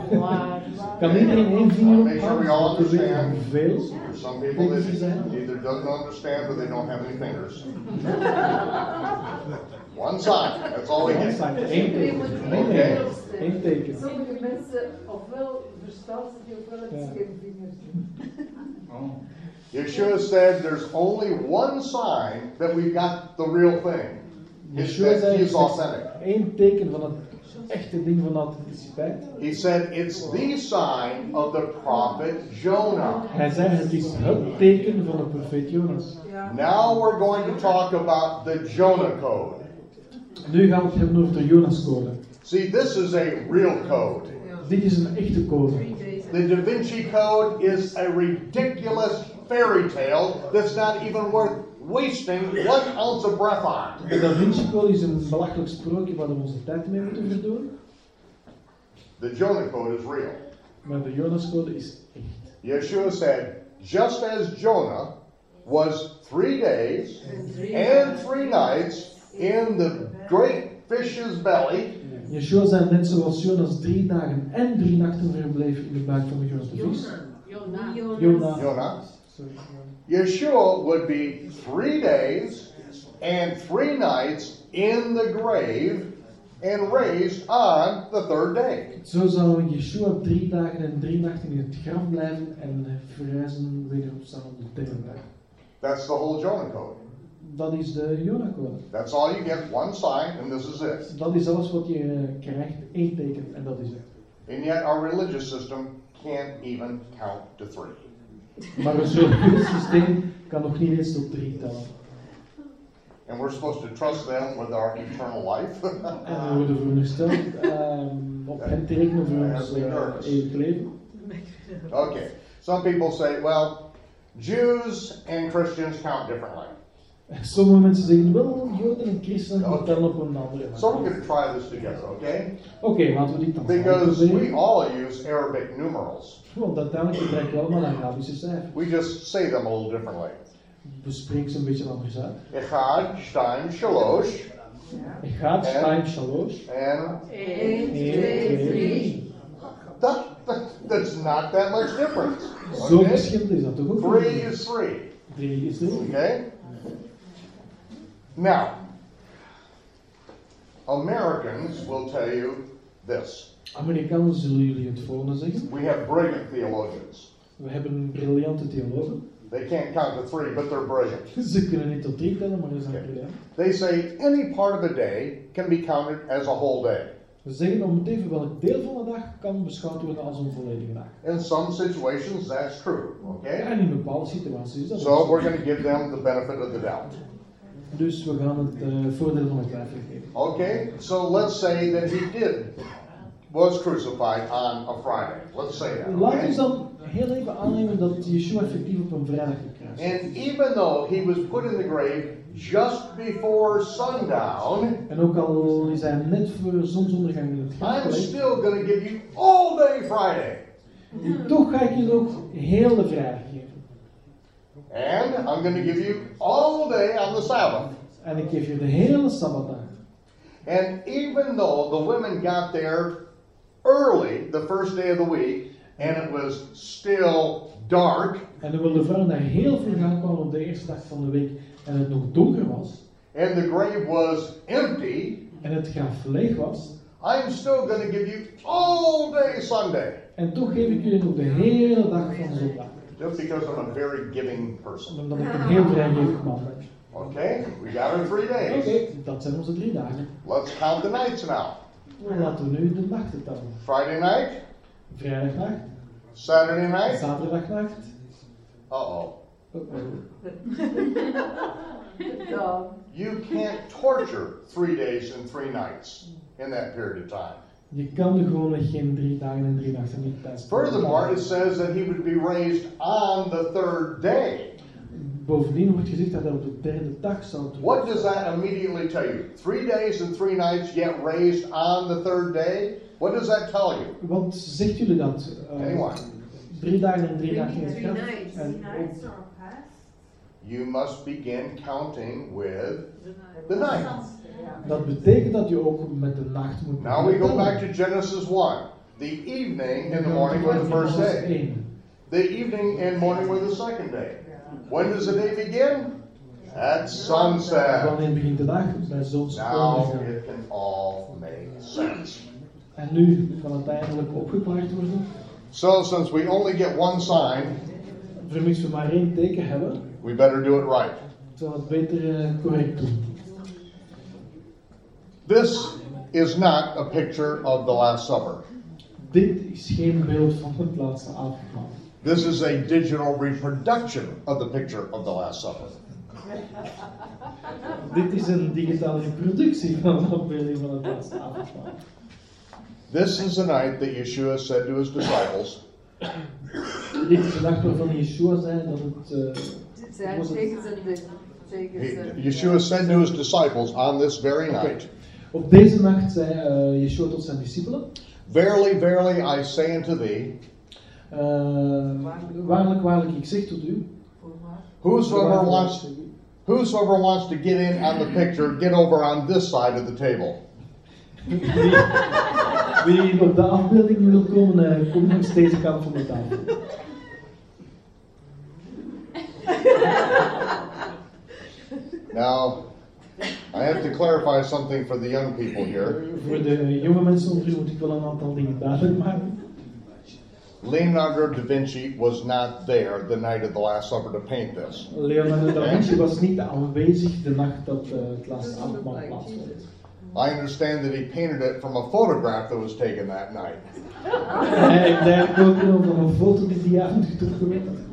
Wow. Kan iedereen één vinger Make sure we all weten understand. There's some people that either doesn't understand or they don't have any fingers. One sign, that's all we Eén get. sign, één teken. Nee, Oké. nee, één teken. Sommige mensen ofwel verstaan ze die ofwel hebben ze geen vingers. Oh. Yeshua said there's only one sign that we've got the real thing. It's Yeshua that zei, he is authentic. is één teken van het echte ding van authenticiteit. He said it's the sign of the prophet Jonah. Hij zei, het is het teken van de profeet Jonas. Now we're going to talk about the Jonah code. Nu gaan we het hebben over de Jonas-code. See, this is a real code. Dit is een echte code. The Da Vinci Code is a ridiculous fairy tale that's not even worth wasting one ounce of breath on. De Da Vinci Code is een belachelijk sprookje waar we onze tijd mee moeten verdoen. The Jonah Code is real. Maar de Jonas Code is echt. Yeshua said, just as Jonah was three days and three nights in the great fish's belly. Yeshua zijn net zoals Jonas drie dagen en drie nachten verbleef in de buik van de grote vis. Jona. Jona. Jonah. Sorry. Yeshua would be three days and three nights in the grave and raised on the third day. Zo zou Yeshua drie dagen en drie nachten in het graf blijven en verrijzen wederopstaan op de derde dag. That's the whole Jonah code. Dat is de Jona-code. That's all you get, one sign, and this is it. Dat is alles wat je eh, krijgt, één teken en dat is het. And yet our religious system can't even count to three. Maar een religieus systeem kan nog niet eens tot drie tellen. And we're supposed to trust them with our eternal life. En we worden verondersteld ehm, op hen te rekenen voor ons eh, eeuwig leven. okay. Some people say, well, Jews and Christians count differently. Sommige mensen zeggen wel, Joden en christenen Oké. tellen op een andere So we're going to try this together, okay? Oké, laten we dit dan samen Because we all use Arabic numerals. Want uiteindelijk gebruiken we allemaal Arabische cijfers. We just say them a little differently. We spreken ze een beetje anders uit. Echad, Stein, Shalosh, Ik ga het, En? Stein, Shalosh. and 1, 1, 2, 2, 3. that, that, that's not that much difference. Zo Okay? verschillend is dat toch ook? Three is three. Drie is drie. Okay? Now, Americans will tell you this. Amerikanen zullen jullie het volgende zeggen. We have brilliant theologians. We hebben briljante theologen. They can't count to three, but they're brilliant. Ze kunnen niet tot drie tellen, maar ze zijn briljant. They say any part of a day can be counted as a whole day. Ze zeggen om het even welk deel van de dag kan beschouwd worden als een volledige dag. In some situations, that's true. Okay? En in bepaalde situaties is dat So we're going to give them the benefit of the doubt. Dus we gaan het eh, voordeel van twijfel geven. Okay? So let's say that he did was crucified on a Friday. Let's say that. Laten okay? we dan heel even aannemen dat Yeshua effectief op een vrijdag gekruist is. And even though he was put in the grave just before sundown, En ook al is hij net voor zonsondergang in het graf I'm still going to give you all day Friday. toch ga ik je nog heel de vrijdag geven. And I'm going to give you all day on the Sabbath. En ik geef je de hele Sabbatdag. And even though the women got there early the first day of the week, and it was still dark, En terwijl de vrouwen daar heel vroeg aankwamen op de eerste dag van de week en het nog donker was and the grave was empty, en het graf leeg was, I'm still going to give you all day Sunday. en toch geef ik jullie nog de hele dag van zondag. Just because I'm a very giving person. Omdat ik een heel vrijgevig man ben. Okay? We got our three Oké, days. dat zijn onze drie dagen. Let's count the nights now. Laten we nu de nachten tellen. Friday night, Vrijdagnacht, Saturday night. zaterdagnacht. Uh oh. Uh-oh. You can't torture three days and three nights in that period of time. Je kan er gewoonweg geen drie dagen en drie nachten niet bij Furthermore, it says that he would be raised on the third day. Bovendien wordt gezegd dat hij op de derde dag zou What does that immediately tell you? Three days and three nights, yet raised on the third day? What does that tell you? Wat zegt jullie dat? Eh, Anyone? Drie dagen en drie Three- nachten in het three graf. En. You must begin counting with the night. Dat betekent dat je ook met de nacht moet Now we go back to Genesis 1. The evening and the morning were the first day. The evening and morning were the second day. When does the day begin? At sunset. Wanneer begint de dag? Bij Now zonsondergang. it can all make sense. En nu kan het eindelijk opgeklaard worden. So, since we only get one sign, Vermits we maar één teken hebben, we better do it right. zullen we het beter eh, correct doen. This is not a picture of the Last Supper. Dit is geen beeld van het laatste avondmaal. This is a digital reproduction of the picture of the Last Supper. Dit is een digitale reproductie van de afbeelding van het laatste avondmaal. This is the night that Yeshua said to his disciples, Dit is de dag waarvan Yeshua zei dat het... eh, Dit zijn tekens en de tekens. he- en- Yeshua said to his disciples on this very night, op deze nacht zei eh, Yeshua tot zijn discipelen. Verily, verily, I say unto thee, eh, waarlijk, waarlijk, ik zeg tot u. Whosoever wants, whosoever wants to get in on the picture, get over on this side of the table. Wie, wie op de afbeelding wil komen, eh, kom langs deze kant van de tafel. Now, I have to clarify something for the young people here. Voor de jonge mensen onder moet ik wel een aantal dingen duidelijk maken. Leonardo da Vinci was not there the night of the Last Supper to paint this. Leonardo da Vinci was niet aanwezig de nacht dat eh, het laatste avondmaal plaatsvond. I understand that he painted it from a photograph that was taken that night. Hij heeft eigenlijk ook nog een foto die die avond getrokken werd.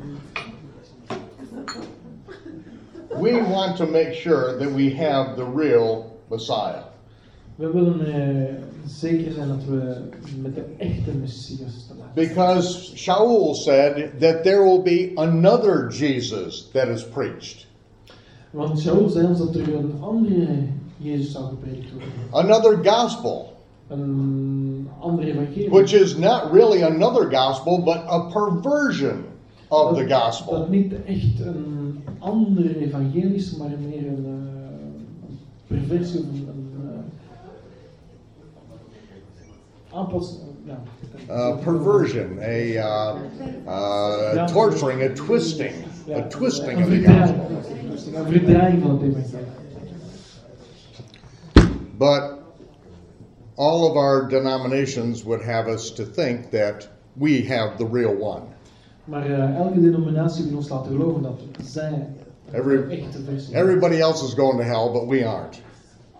We want to make sure that we have the real Messiah. We willen eh, zeker zijn dat we met de echte Messias Because Shaul said that there will be another Jesus that is preached, Want Shaul zei ons dat er een andere Jezus zou gepredikt worden. another gospel, Een andere evangelie. which is not really another gospel, but a perversion of the Dat gospel. niet echt een andere evangelie is, maar meer een, een perversie of een, een eh, aanpas. Ja. Uh, perversion, a uh, uh, torturing, a twisting, a twisting of the gospel. Een verdraaiing van het evangelie. But all of our denominations would have us to think that we have the real one. Maar eh, elke denominatie wil ons laten geloven dat zij Every- echte. Everybody else is going to hell, but we aren't.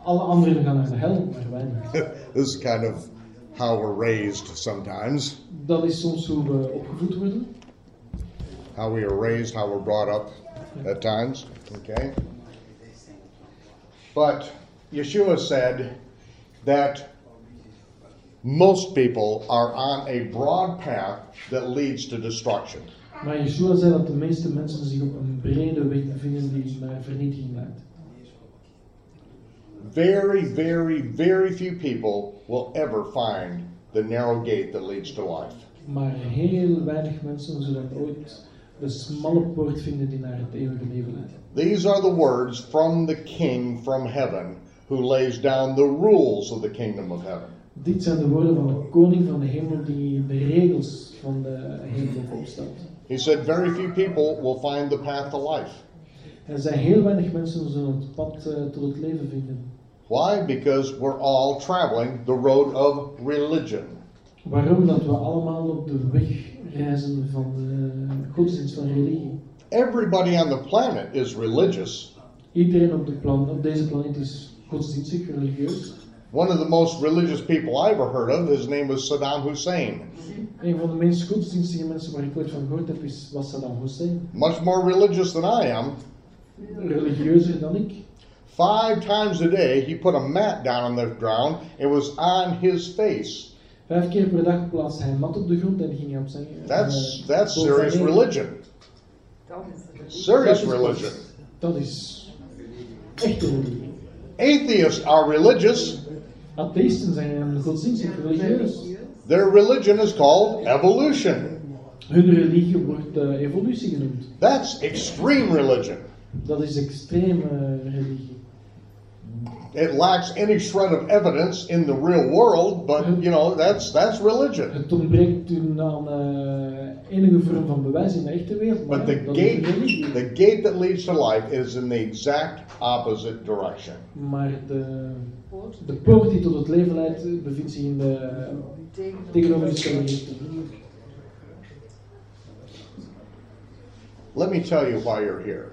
Alle anderen gaan naar de hel, maar wij niet. this is kind of how we're raised sometimes. Dat is soms hoe we opgevoed worden. How we are raised, how we're brought up at times. Okay? But Yeshua said that most people are on a broad path that leads to destruction. Maar Yeshua zei dat de meeste mensen zich op een brede weg bevinden die naar vernietiging leidt. Very, very, very few people will ever find the narrow gate that leads to life. Maar heel weinig mensen zullen ooit de smalle poort vinden die naar het eeuwige leven leidt. These are the words from the King from heaven who lays down the rules of the kingdom of heaven. Dit zijn de woorden van de koning van de hemel die de regels van de hemel opstelt. He said, Very few people will find the path to life. Er zijn heel weinig mensen zullen het pad eh, tot het leven vinden. Why? Because we're all traveling the road of religion. Waarom? Dat we allemaal op de weg reizen van de godsdienst van religie. Everybody on the planet is religious. Iedereen op, de plan, op deze planeet is godsdienstig, religieus. One of the most religious people I ever heard of, his name was Saddam Hussein. Een van de meest godsdienstige mensen waar ik ooit van gehoord heb, is, was Saddam Hussein. Much more religious than I am. Religieuzer dan ik. Five times a day, he put a mat down on the ground. It was on his face. Vijf keer per dag plaatste hij een mat op de grond en ging hij op zijn... That's, eh, that's serious religion. Dat is Serious Dat is- religion. Dat is echte religie. Atheists are religious. Atheïsten zijn godsdienstig, religieus. Their religion is called evolution. Hun religie wordt eh, evolutie genoemd. That's extreme religion. Dat is extreme religie. It lacks any shred of evidence in the real world, but you know that's that's religion. Het ontbreekt aan eh, enige vorm van bewijs in de echte wereld, maar But the gate, the gate that leads to life is in the exact opposite direction. Maar de, poort de poort die tot het leven leidt, bevindt zich in de tegen tegenovergestelde richting. Let me tell you why you're here.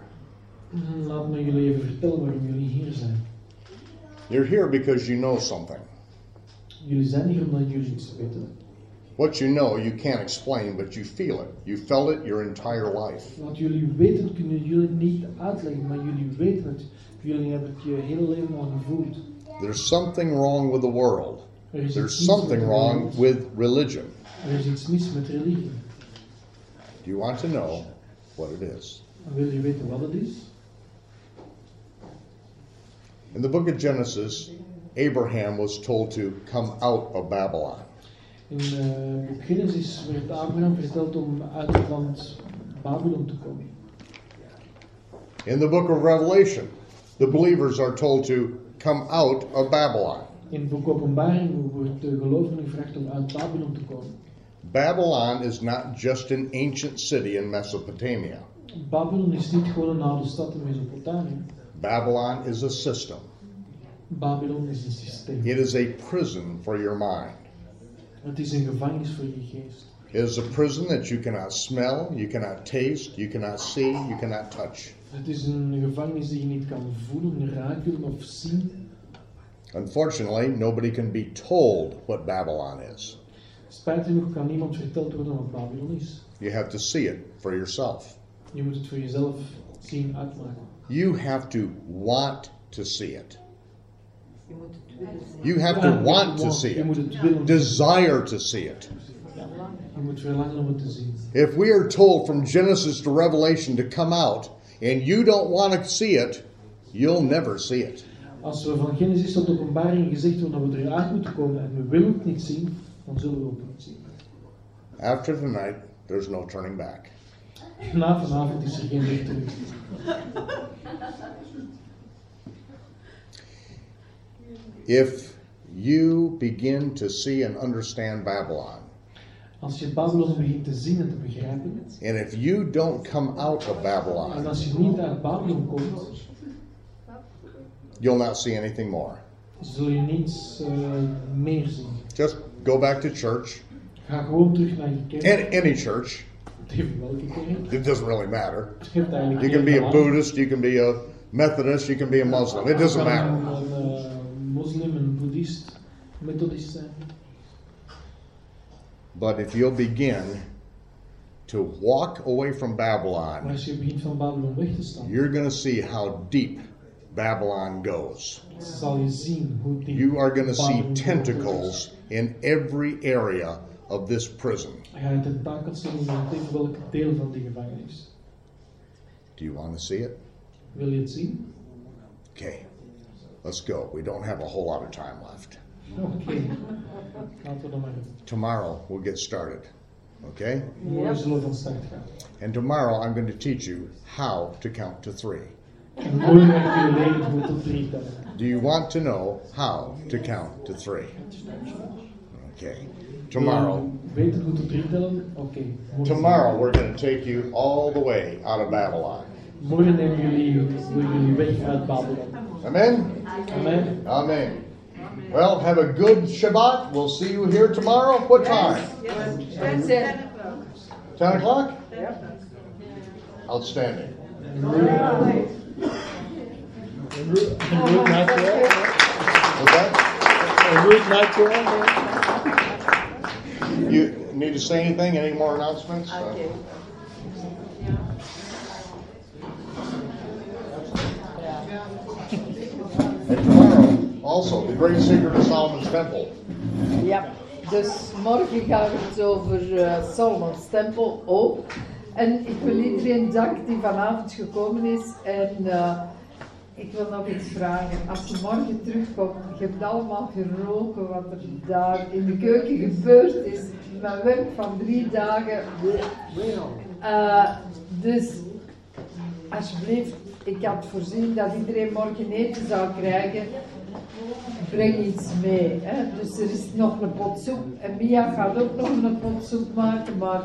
Mm, Laat me jullie even vertellen waarom jullie hier zijn. You're here because you know something. Jullie zijn hier omdat jullie iets weten. What you know, you can't explain, but you feel it. You felt it your entire life. Wat jullie weten kunnen jullie niet uitleggen, maar jullie weten het. Jullie hebben het je hele leven al gevoeld. There's something wrong with the world. Er There's something wrong with religion. Er is iets mis met religie. Do you want to know what it is? Wil je weten wat het is? In the book of Genesis, Abraham was told to come out of Babylon. In eh, boek Genesis werd Abraham verteld om uit het land Babylon te komen. In the book of Revelation, the believers are told to come out of Babylon. In het boek Openbaring wordt de gelovigen gevraagd om uit Babylon te komen. Babylon is not just an ancient city in Mesopotamia. Babylon is niet gewoon een oude stad in Mesopotamië. Babylon is a system. Babylon is een systeem. It is a prison for your mind. Het is een gevangenis voor je geest. It is a prison that you cannot smell, you cannot taste, you cannot see, you cannot touch. Het is een gevangenis die je niet kan voelen, raken of zien. Unfortunately, nobody can be told what Babylon is. Spijtig genoeg kan niemand verteld worden wat Babylon is. You have to see it for yourself. Je moet het voor jezelf zien uitmaken. You have to want to see it. You have to want to see it. Desire to see it. Je moet verlangen om het te zien. If we are told from Genesis to Revelation to come out and you don't want to see it, you'll never see it. Als we van Genesis tot openbaring gezegd worden dat we eruit moeten komen en we willen het niet zien, dan zullen we het niet zien. After tonight, there's no turning back. Na vanavond is er geen weg terug. If you begin to see and understand Babylon, Als je Babylon begint te zien en te begrijpen, and if you don't come out of en Babylon, als je niet uit Babylon komt, you'll not see anything more. zul je niets eh, meer zien. Just go back to church, Ga gewoon terug naar je kerk. and any church. Even welke kerk. It doesn't really matter. Het geeft eigenlijk You can be a. Buddhist, you can be a Methodist, you can be a Muslim. It doesn't matter. Moslim, een boeddhist, methodist. But if you'll begin to walk away from Babylon, als je begint van Babylon weg te staan, you're going to see how deep Babylon goes. zal je zien hoe diep You are going to see tentacles in every area of this prison. gaat. Ga je tentakels zien in tegen welk deel van die gevangenis. Do you want to see it? Wil je het zien? Okay, let's go. We don't have a whole lot of time left. Oké. Laten we dan maar doen. Tomorrow we'll get started. Okay? Morgen zullen we van start gaan. And tomorrow I'm going to teach you how to count to three. En morgen ga ik je leren hoe tot drie tellen. Do you want to know how to count to three? Okay. Tomorrow, Wil weten hoe tot drie tellen? Oké. tomorrow we're going to take you all the way out of Babylon. Morgen nemen jullie, doen jullie weg uit Babylon. Amen? Amen. Amen. Well, have a good Shabbat. We'll see you here tomorrow. What time? That's it. 10 o'clock? Outstanding. Een good night to all. What's that? A good night to all. You need to say anything? Any more announcements? Uh, Okay. Also, the great secret of Solomon's temple. Ja, dus morgen gaat het over uh, Solomon's Tempel ook. En ik wil iedereen danken die vanavond gekomen is. En eh, ik wil nog iets vragen. Als je morgen terugkomt, je hebt allemaal geroken wat er daar in de keuken gebeurd is. Mijn werk van drie dagen. Eh, dus alsjeblieft, ik had voorzien dat iedereen morgen eten zou krijgen. Breng iets mee. Hè? Dus er is nog een pot soep. En Mia gaat ook nog een pot soep maken, maar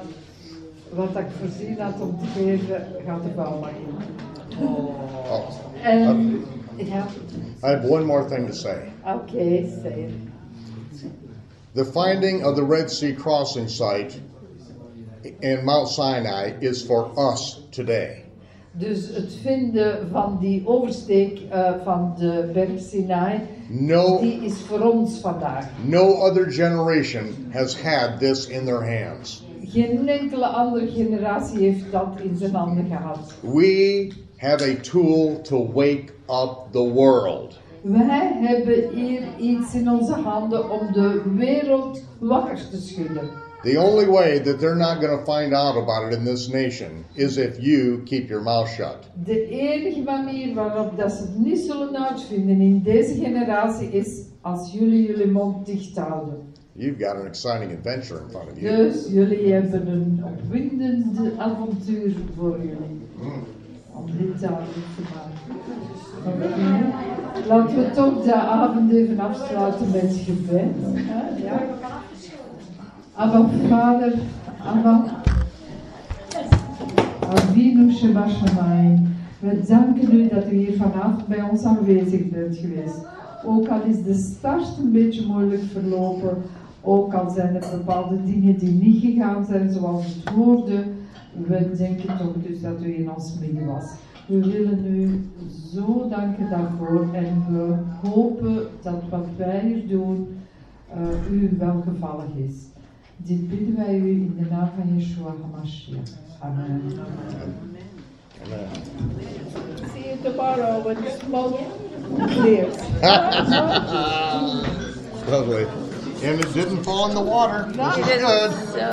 wat ik voorzien had om te geven, gaat de bouw maken. Oh, En ja, I have one more thing to say. oké, say it. The finding of the Red Sea crossing site in Mount Sinai is for us today. Dus het vinden van die oversteek eh, van de berg Sinai, No, die is voor ons vandaag. no other generation has had this in their hands. Geen enkele andere generatie heeft dat in zijn handen gehad. We have a tool to wake up the world. Wij hebben hier iets in onze handen om de wereld wakker te schudden. The only way that they're not going to find out about it in this nation is if you keep your mouth shut. De enige manier waarop dat ze het niet zullen uitvinden in deze generatie is als jullie jullie mond dicht houden. You've got an exciting adventure in front of you. Dus jullie hebben een opwindende avontuur voor jullie. om dit duidelijk te maken. Laten we toch de avond even afsluiten met gebed. Ja. Abba Vader, Abba Avinu Sheba Shamayim. We danken u dat u hier vanavond bij ons aanwezig bent geweest. Ook al is de start een beetje moeilijk verlopen, ook al zijn er bepaalde dingen die niet gegaan zijn zoals het hoorde, we denken toch dus dat u in ons midden was. We willen u zo danken daarvoor en we hopen dat wat wij hier doen eh, u welgevallig is. Dit bidden wij u in de naam van Yeshua HaMashiach. Amen. See you tomorrow when the smoke clears. Lovely. And it didn't fall in the water. This is good.